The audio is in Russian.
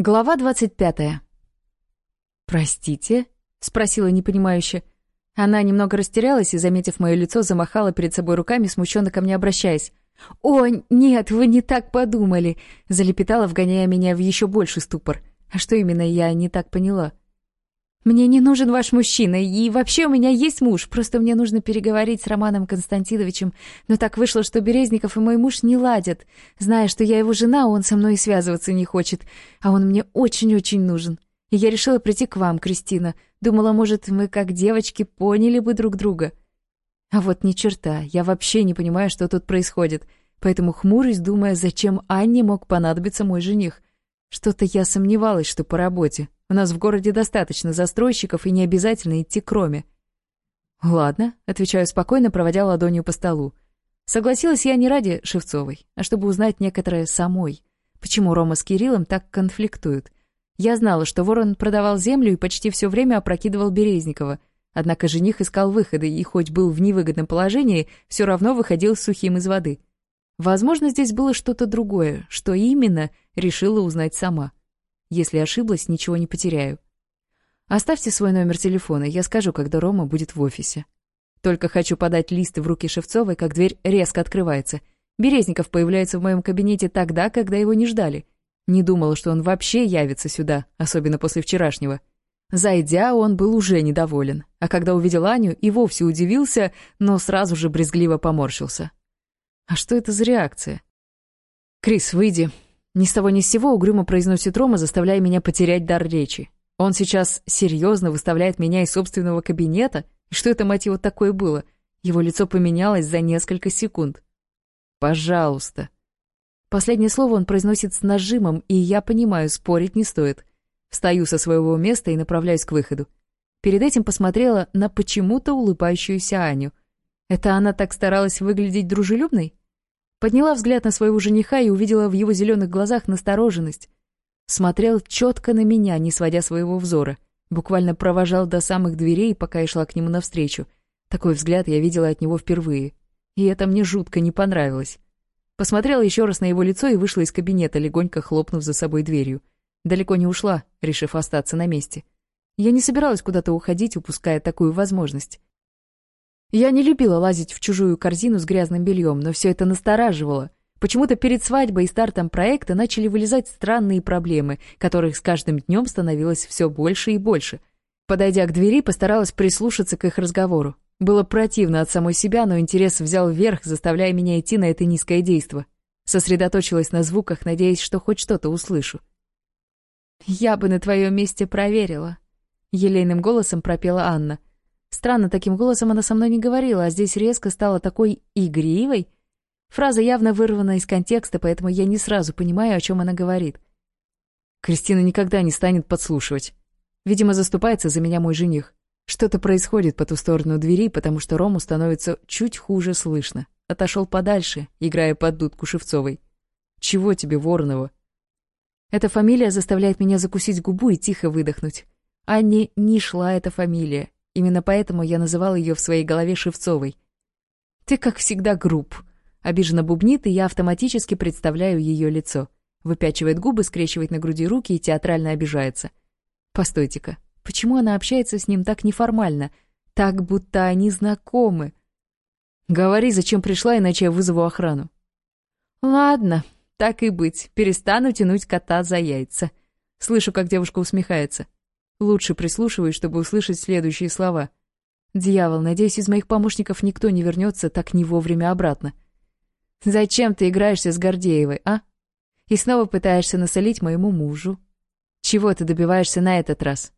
Глава двадцать пятая. «Простите?» — спросила непонимающе. Она немного растерялась и, заметив мое лицо, замахала перед собой руками, смущенно ко мне обращаясь. «О, нет, вы не так подумали!» — залепетала, вгоняя меня в еще больший ступор. А что именно я не так поняла? «Мне не нужен ваш мужчина, и вообще у меня есть муж, просто мне нужно переговорить с Романом Константиновичем, но так вышло, что Березников и мой муж не ладят. Зная, что я его жена, он со мной и связываться не хочет, а он мне очень-очень нужен. И я решила прийти к вам, Кристина. Думала, может, мы, как девочки, поняли бы друг друга. А вот ни черта, я вообще не понимаю, что тут происходит, поэтому хмурюсь, думая, зачем Анне мог понадобиться мой жених. Что-то я сомневалась, что по работе. У нас в городе достаточно застройщиков, и не обязательно идти к Роме. «Ладно», — отвечаю спокойно, проводя ладонью по столу. Согласилась я не ради Шевцовой, а чтобы узнать некоторое самой. Почему Рома с Кириллом так конфликтуют? Я знала, что Ворон продавал землю и почти все время опрокидывал Березникова. Однако жених искал выходы и, хоть был Если ошиблась, ничего не потеряю. Оставьте свой номер телефона, я скажу, когда Рома будет в офисе. Только хочу подать листы в руки Шевцовой, как дверь резко открывается. Березников появляется в моем кабинете тогда, когда его не ждали. Не думала, что он вообще явится сюда, особенно после вчерашнего. Зайдя, он был уже недоволен, а когда увидел Аню, и вовсе удивился, но сразу же брезгливо поморщился. А что это за реакция? «Крис, выйди», ни с того ни с сего угрюмо произносит Рома, заставляя меня потерять дар речи. Он сейчас серьезно выставляет меня из собственного кабинета? И что это, мать его, такое было? Его лицо поменялось за несколько секунд. «Пожалуйста». Последнее слово он произносит с нажимом, и я понимаю, спорить не стоит. Встаю со своего места и направляюсь к выходу. Перед этим посмотрела на почему-то улыбающуюся Аню. Это она так старалась выглядеть дружелюбной? Подняла взгляд на своего жениха и увидела в его зеленых глазах настороженность. Смотрел четко на меня, не сводя своего взора. Буквально провожал до самых дверей, пока я шла к нему навстречу. Такой взгляд я видела от него впервые. И это мне жутко не понравилось. Посмотрела еще раз на его лицо и вышла из кабинета, легонько хлопнув за собой дверью. Далеко не ушла, решив остаться на месте. Я не собиралась куда-то уходить, упуская такую возможность. Я не любила лазить в чужую корзину с грязным бельем, но все это настораживало. Почему-то перед свадьбой и стартом проекта начали вылезать странные проблемы, которых с каждым днем становилось все больше и больше. Подойдя к двери, постаралась прислушаться к их разговору. Было противно от самой себя, но интерес взял вверх, заставляя меня идти на это низкое действо. Сосредоточилась на звуках, надеясь, что хоть что-то услышу. «Я бы на твоем месте проверила», — елейным голосом пропела Анна. Странно, таким голосом она со мной не говорила, а здесь резко стала такой игривой. Фраза явно вырвана из контекста, поэтому я не сразу понимаю, о чем она говорит. Кристина никогда не станет подслушивать. Видимо, заступается за меня мой жених. Что-то происходит по ту сторону двери, потому что Рому становится чуть хуже слышно. Отошел подальше, играя под дудку Шевцовой. «Чего тебе, Воронова?» Эта фамилия заставляет меня закусить губу и тихо выдохнуть. Анне не шла эта фамилия. Именно поэтому я называл ее в своей голове Шевцовой. «Ты, как всегда, груб», — обиженно бубнит, и я автоматически представляю ее лицо. Выпячивает губы, скрещивает на груди руки и театрально обижается. «Постойте-ка, почему она общается с ним так неформально? Так, будто они знакомы?» «Говори, зачем пришла, иначе я вызову охрану». «Ладно, так и быть, перестану тянуть кота за яйца». Слышу, как девушка усмехается. Лучше прислушиваюсь, чтобы услышать следующие слова. «Дьявол, надеюсь, из моих помощников никто не вернется так не вовремя обратно». «Зачем ты играешься с Гордеевой, а? И снова пытаешься насолить моему мужу. Чего ты добиваешься на этот раз?»